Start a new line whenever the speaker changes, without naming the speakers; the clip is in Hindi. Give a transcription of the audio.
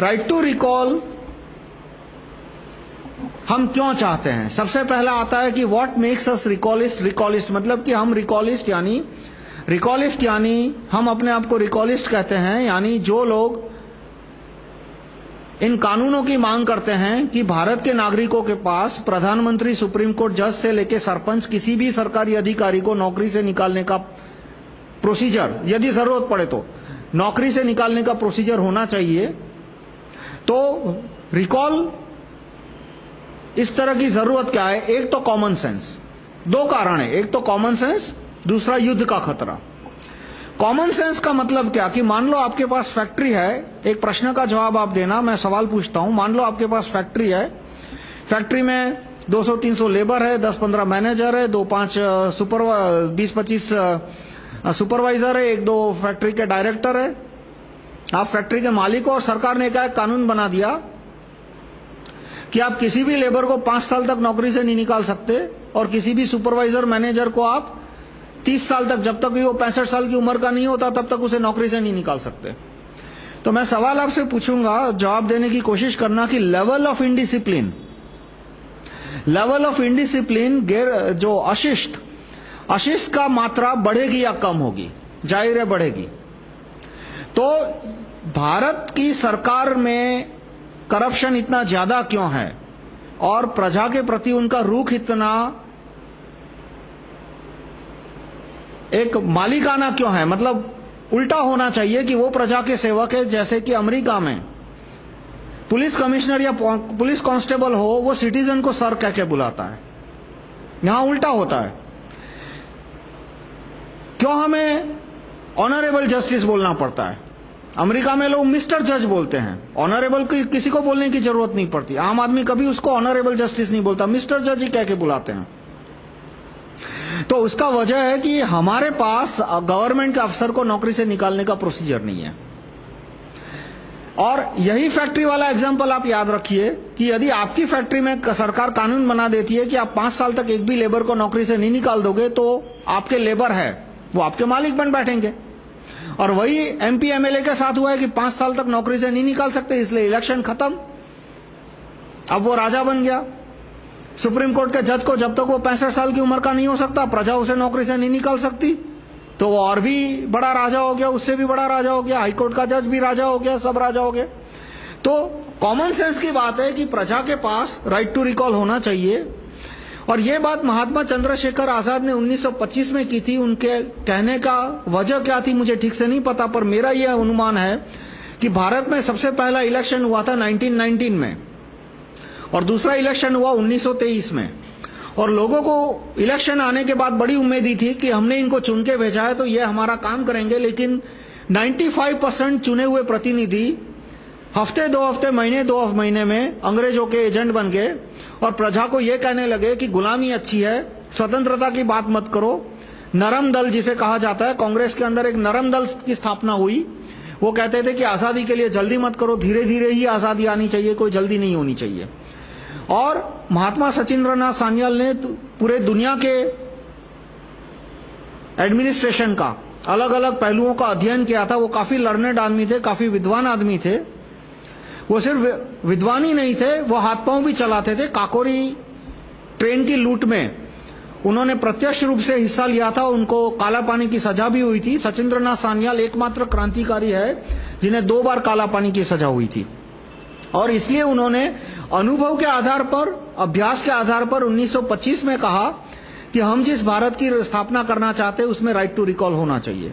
राइट टू रिकॉल हम क्यों चाहते हैं? सबसे पहला आता है कि व्हाट मेक्स अस रिकॉलिस्ट रिकॉलिस्ट मतलब कि हम रिकॉलिस्ट यानी रिकॉलिस्ट यानी हम अपने आप को रिकॉलिस्ट कहते हैं, यानी जो लोग इन कानूनों की मांग करते हैं कि भारत के नागरिकों के पास प्रधानमंत्री सुप्रीम कोर्ट जज से लेकर सरपंच किसी भी सरकारी अधिकारी को नौकरी से निकालने का प्रोसीजर यदि ज़रूरत पड़े तो नौकरी से निकालने का प्रोसीजर होना चाहिए। तो रिकॉल इस तरह की ज़रूरत क्या है? एक तो कॉमन सेंस दो कारण है। एक तो कॉमन सेंस दूसरा युद्ध का खतरा। कॉमन सेंस का मतलब क्या? कि मान लो आपके पास फैक्ट्री है। एक प्रश्न का जवाब आप देना, मैं सवाल पूछता हूँ। मान लो आपके पास फैक्ट्री है। फैक्ट्री में 200-300 लेबर है 10-15 मैनेजर है, दो पाँच सुपर 20-25 सुपरवाइजर है, एक दो फैक्ट्री के डायरेक्टर है। आप फैक्ट्री के मालिक हो और सरकार ने क्या कानून बना दिया कि आप किसी भी लेबर को पाँच साल तक नौकरी से नहीं निकाल सकते और किसी भी सुपरवाइजर, मैनेजर को आप तीस साल तक, जब तक भी वो पैंसठ साल की उम्र का नहीं होता, तब तक उसे नौकरी से नहीं निकाल सकते। तो मैं सवाल आपसे पूछूँगा, जवाब देने की कोशिश करना कि level of indiscipline level of indiscipline जो अशिष्ट अशिष्ट का मात्रा बढ़ेगी या कम होगी? ज़ाहिर है बढ़ेगी। तो भारत की सरकार में करप्शन इतना ज़्यादा क्यों है? और प्रजा के प्रति उनका रुख इतना एक मालिकाना क्यों है? मतलब उल्टा होना चाहिए कि वो प्रजा के सेवक है, जैसे कि अमेरिका में। पुलिस कमिश्नर या पुलिस कांस्टेबल हो, वो सिटीजन को सर कह के बुलाता है। यहाँ उल्टा होता है। क्यों हमें ऑनरेबल जस्टिस बोलना पड़ता है। अमेरिका में लोग मिस्टर जज बोलते हैं। ऑनरेबल किसी को बोलने की ज़रूरत नहीं पड़ती। आम आदमी कभी उसको ऑनरेबल जस्टिस नहीं बोलता। मिस्टर जज ही कह के बुलाते हैं। तो उसका वजह है कि हमारे पास गवर्नमेंट के अफसर को नौकरी से निकालने का प्रोसीजर नहीं है। और यही फैक्ट्री वाला एग्ज़ाम्पल आप याद रखिए कि यदि आपकी फैक्ट्री में सरकार कानून बना देती है कि आप पाँच साल तक एक भी लेबर को नौकरी से नहीं निकाल दोगे तो आपके लेबर है। वो आपके मालिक बन बैठेंगे। और वही एमपी एमएलए के साथ हुआ है कि पाँच साल तक नौकरी से नहीं निकाल सकते, इसलिए इलेक्शन खत्म। अब वो राजा बन गया। सुप्रीम कोर्ट के जज को जब तक वो पैंसठ साल की उम्र का नहीं हो सकता, प्रजा उसे नौकरी से नहीं निकाल सकती तो वो और भी बड़ा राजा हो गया, उससे भी बड़ा राजा हो गया हाईकोर्ट का जज भी राजा हो गया, सब राजा हो गए। तो कॉमन सेंस की बात है कि प्रजा के पास राइट टू रिकॉल होना चाहिए। और ये बात महात्मा चंद्रशेखर आज़ाद ने 1925 में की थी। उनके कहने का वजह क्या थी मुझे ठीक से नहीं पता, पर मेरा यह अनुमान है कि भारत में सबसे पहला इलेक्शन हुआ था 1919 में और दूसरा इलेक्शन हुआ 1923 में। और लोगों को इलेक्शन आने के बाद बड़ी उम्मीद थी कि हमने इनको चुन के भेजा है तो ये हमारा काम करेंगे, लेकिन 95 परसेंट चुने हुए प्रतिनिधि हफ़्ते दो हफ़्ते, महीने दो महीने में अंग्रेज़ों के एजेंट बन गए। और प्रजा को यह कहने लगे कि गुलामी अच्छी है, स्वतंत्रता की बात मत करो। नरम दल जिसे कहा जाता है, कांग्रेस के अंदर एक नरम दल की स्थापना हुई। वो कहते थे कि आज़ादी के लिए जल्दी मत करो धीरे धीरे ही आज़ादी आनी चाहिए, कोई जल्दी नहीं होनी चाहिए। और महात्मा सचिंद्रनाथ सान्याल ने पूरे दुनिया के एडमिनिस्ट्रेशन का अलग अलग पहलुओं का अध्ययन किया था। वो काफ़ी लर्नेड आदमी थे, काफ़ी विद्वान आदमी थे। वो सिर्फ़ विद्वान ही नहीं थे, वो हाथ पाँव भी चलाते थे। काकोरी ट्रेन की लूट में उन्होंने प्रत्यक्ष रूप से हिस्सा लिया था। उनको काला पानी की सजा भी हुई थी। सचिंद्रनाथ सान्याल एकमात्र क्रांतिकारी है, जिन्हें दो बार काला पानी की सजा हुई थी। और इसलिए उन्होंने अनुभव के आधार पर, अभ्यास के आधार पर 1925 में कहा कि हम जिस भारत की स्थापना करना चाहते हैं, उसमें राइट टू रिकॉल होना चाहिए।